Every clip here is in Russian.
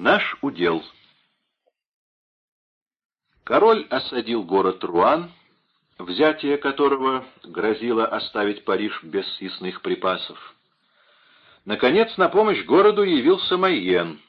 Наш удел. Король осадил город Руан, взятие которого грозило оставить Париж без съестных припасов. Наконец, на помощь городу явился Майен.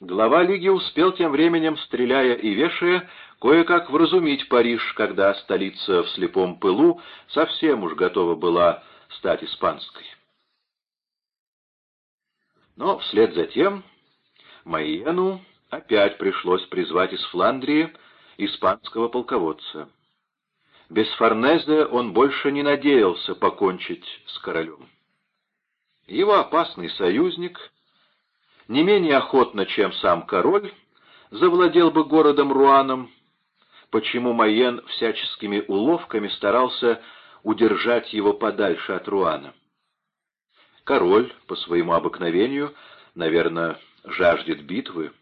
Глава лиги успел тем временем, стреляя и вешая, кое-как вразумить Париж, когда столица в слепом пылу совсем уж готова была стать испанской. Но вслед за тем Майену опять пришлось призвать из Фландрии испанского полководца. Без Форнезе он больше не надеялся покончить с королем. Его опасный союзник, не менее охотно, чем сам король, завладел бы городом Руаном, почему Майен всяческими уловками старался удержать его подальше от Руана. Король, по своему обыкновению, наверное, жаждет битвы,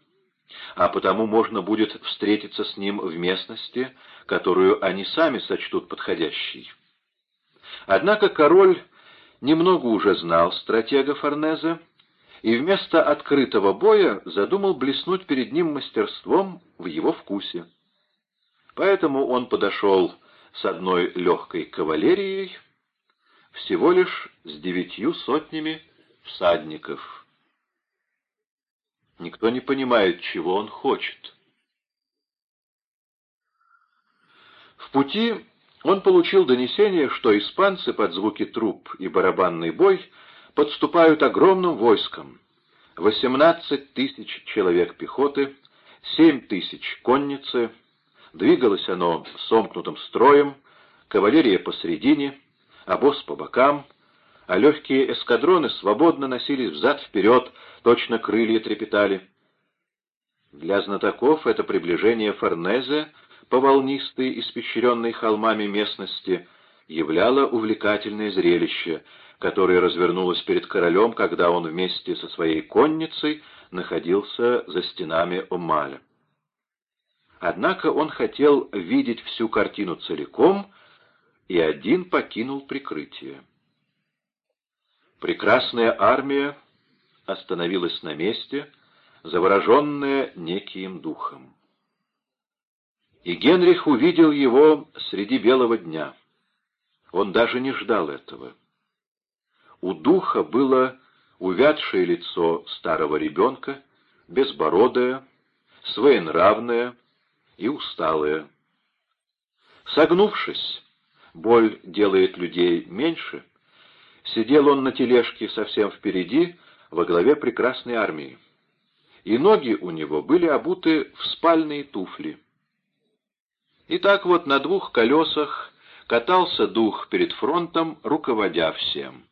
а потому можно будет встретиться с ним в местности, которую они сами сочтут подходящей. Однако король немного уже знал стратега Форнезе и вместо открытого боя задумал блеснуть перед ним мастерством в его вкусе. Поэтому он подошел с одной легкой кавалерией, всего лишь с девятью сотнями всадников. Никто не понимает, чего он хочет. В пути он получил донесение, что испанцы под звуки труп и барабанный бой подступают огромным войском. 18 тысяч человек пехоты, 7 тысяч конницы. Двигалось оно сомкнутым строем, кавалерия посредине, обоз по бокам, а легкие эскадроны свободно носились взад-вперед, точно крылья трепетали. Для знатоков это приближение Форнезе по волнистой, испещренной холмами местности, являло увлекательное зрелище, которое развернулось перед королем, когда он вместе со своей конницей находился за стенами Омаля. Однако он хотел видеть всю картину целиком, и один покинул прикрытие. Прекрасная армия остановилась на месте, завороженная неким духом. И Генрих увидел его среди белого дня. Он даже не ждал этого. У духа было увядшее лицо старого ребенка, безбородое, своенравное и усталое. Согнувшись, боль делает людей меньше, сидел он на тележке совсем впереди, во главе прекрасной армии. И ноги у него были обуты в спальные туфли. И так вот на двух колесах катался дух перед фронтом, руководя всем.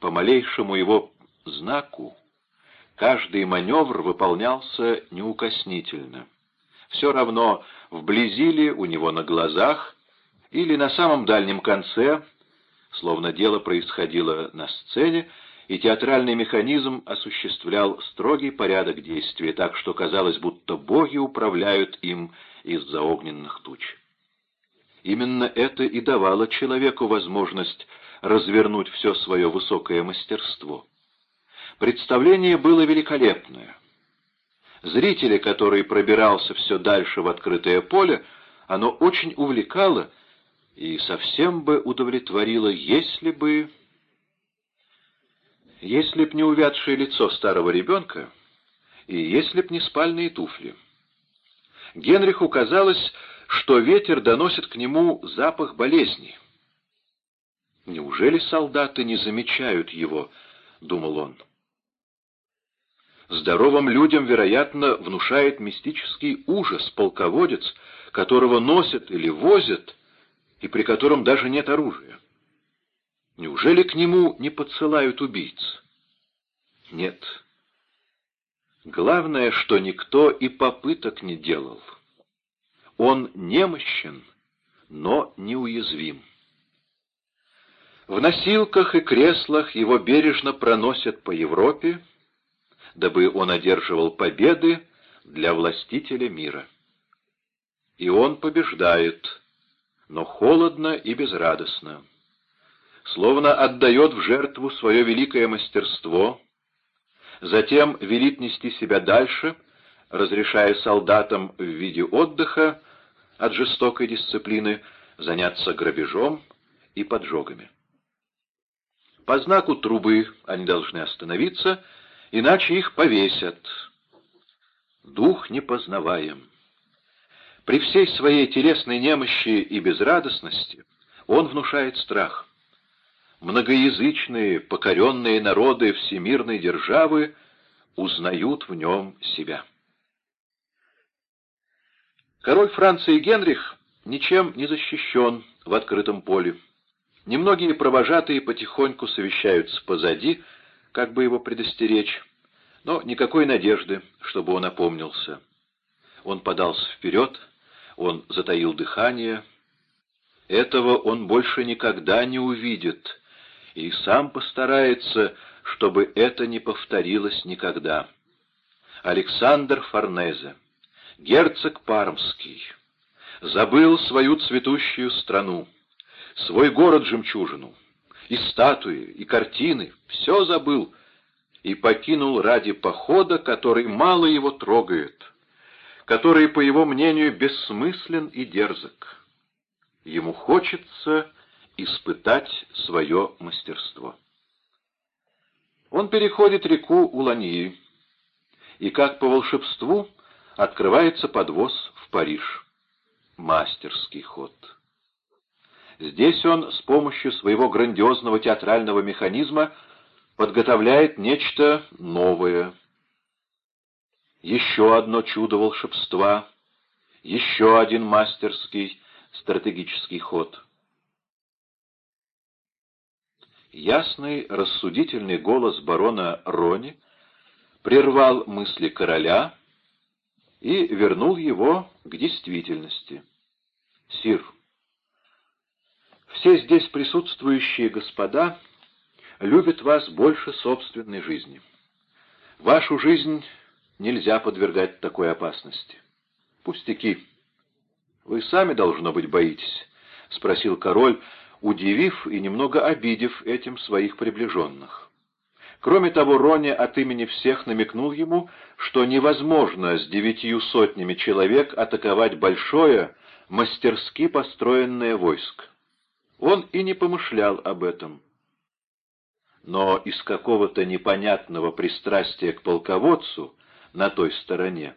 По малейшему его знаку каждый маневр выполнялся неукоснительно. Все равно, вблизи ли у него на глазах или на самом дальнем конце, словно дело происходило на сцене, и театральный механизм осуществлял строгий порядок действия, так что казалось, будто боги управляют им из-за огненных туч. Именно это и давало человеку возможность развернуть все свое высокое мастерство. Представление было великолепное. Зрителя, который пробирался все дальше в открытое поле, оно очень увлекало и совсем бы удовлетворило, если бы если б не увядшее лицо старого ребенка, и если б не спальные туфли. Генриху казалось, что ветер доносит к нему запах болезни. «Неужели солдаты не замечают его?» — думал он. Здоровым людям, вероятно, внушает мистический ужас полководец, которого носят или возят, и при котором даже нет оружия. Неужели к нему не подсылают убийц? Нет. Главное, что никто и попыток не делал. Он немощен, но неуязвим. В носилках и креслах его бережно проносят по Европе, дабы он одерживал победы для властителя мира. И он побеждает, но холодно и безрадостно словно отдает в жертву свое великое мастерство, затем велит нести себя дальше, разрешая солдатам в виде отдыха от жестокой дисциплины заняться грабежом и поджогами. По знаку трубы они должны остановиться, иначе их повесят. Дух непознаваем. При всей своей телесной немощи и безрадостности он внушает страх. Многоязычные, покоренные народы всемирной державы узнают в нем себя. Король Франции Генрих ничем не защищен в открытом поле. Немногие провожатые потихоньку совещаются позади, как бы его предостеречь, но никакой надежды, чтобы он опомнился. Он подался вперед, он затаил дыхание. Этого он больше никогда не увидит, и сам постарается, чтобы это не повторилось никогда. Александр Форнезе, герцог Пармский, забыл свою цветущую страну, свой город-жемчужину, и статуи, и картины, все забыл, и покинул ради похода, который мало его трогает, который, по его мнению, бессмыслен и дерзок. Ему хочется испытать свое мастерство. Он переходит реку Уланьи, и, как по волшебству, открывается подвоз в Париж. Мастерский ход. Здесь он с помощью своего грандиозного театрального механизма подготовляет нечто новое. Еще одно чудо волшебства, еще один мастерский стратегический ход. Ясный, рассудительный голос барона Рони прервал мысли короля и вернул его к действительности. «Сир, все здесь присутствующие господа любят вас больше собственной жизни. Вашу жизнь нельзя подвергать такой опасности. Пустяки. Вы сами, должно быть, боитесь, — спросил король, удивив и немного обидев этим своих приближенных. Кроме того, Рони от имени всех намекнул ему, что невозможно с девятью сотнями человек атаковать большое, мастерски построенное войско. Он и не помышлял об этом. Но из какого-то непонятного пристрастия к полководцу на той стороне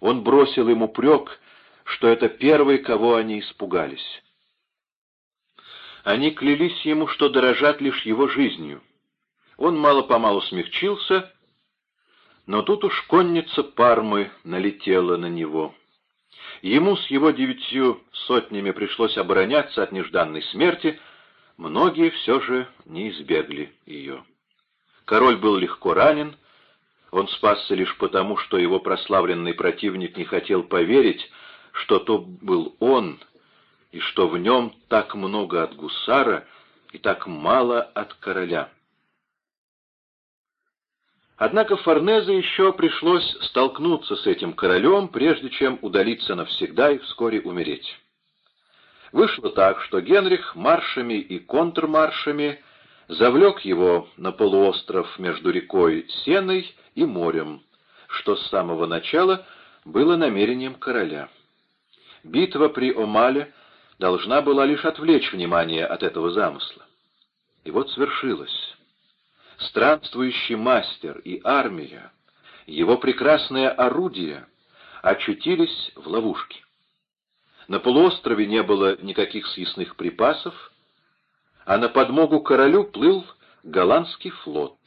он бросил ему прек, что это первый, кого они испугались. Они клялись ему, что дорожат лишь его жизнью. Он мало-помалу смягчился, но тут уж конница Пармы налетела на него. Ему с его девятью сотнями пришлось обороняться от нежданной смерти, многие все же не избегли ее. Король был легко ранен, он спасся лишь потому, что его прославленный противник не хотел поверить, что то был он, и что в нем так много от гусара и так мало от короля. Однако Форнезе еще пришлось столкнуться с этим королем, прежде чем удалиться навсегда и вскоре умереть. Вышло так, что Генрих маршами и контрмаршами завлек его на полуостров между рекой Сеной и морем, что с самого начала было намерением короля. Битва при Омале должна была лишь отвлечь внимание от этого замысла. И вот свершилось странствующий мастер и армия, его прекрасное орудие очутились в ловушке. На полуострове не было никаких съестных припасов, а на подмогу королю плыл голландский флот.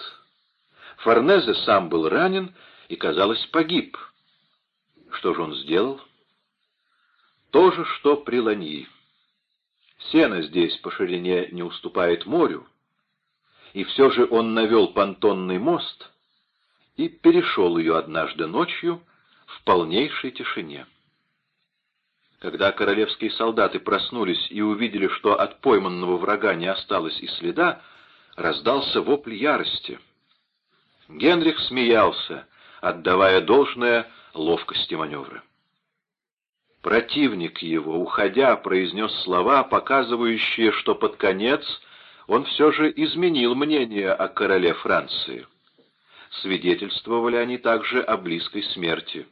Форнезе сам был ранен и, казалось, погиб. Что же он сделал? То же, что при Ланьи. Сено здесь по ширине не уступает морю, и все же он навел понтонный мост и перешел ее однажды ночью в полнейшей тишине. Когда королевские солдаты проснулись и увидели, что от пойманного врага не осталось и следа, раздался вопль ярости. Генрих смеялся, отдавая должное ловкости маневра. Противник его, уходя, произнес слова, показывающие, что под конец он все же изменил мнение о короле Франции. свидетельствовали они также о близкой смерти.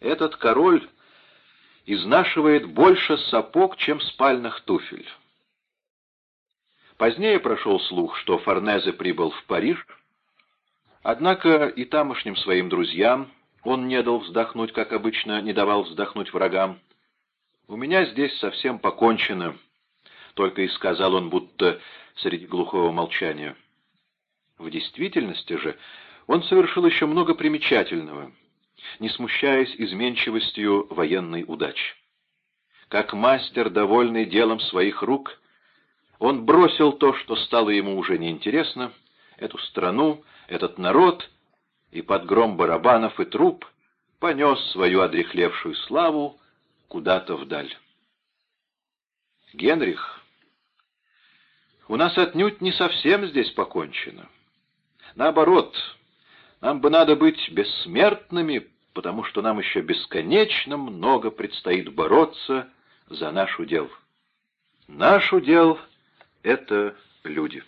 Этот король изнашивает больше сапог, чем спальных туфель. Позднее прошел слух, что Форнезе прибыл в Париж, однако и тамошним своим друзьям он не дал вздохнуть, как обычно не давал вздохнуть врагам. «У меня здесь совсем покончено», — только и сказал он, будто среди глухого молчания. В действительности же он совершил еще много примечательного, не смущаясь изменчивостью военной удачи. Как мастер, довольный делом своих рук, он бросил то, что стало ему уже неинтересно, эту страну, этот народ, и под гром барабанов и труп понес свою одрехлевшую славу куда-то вдаль. Генрих, у нас отнюдь не совсем здесь покончено. Наоборот, нам бы надо быть бессмертными, потому что нам еще бесконечно много предстоит бороться за наш удел. Наш удел — это люди.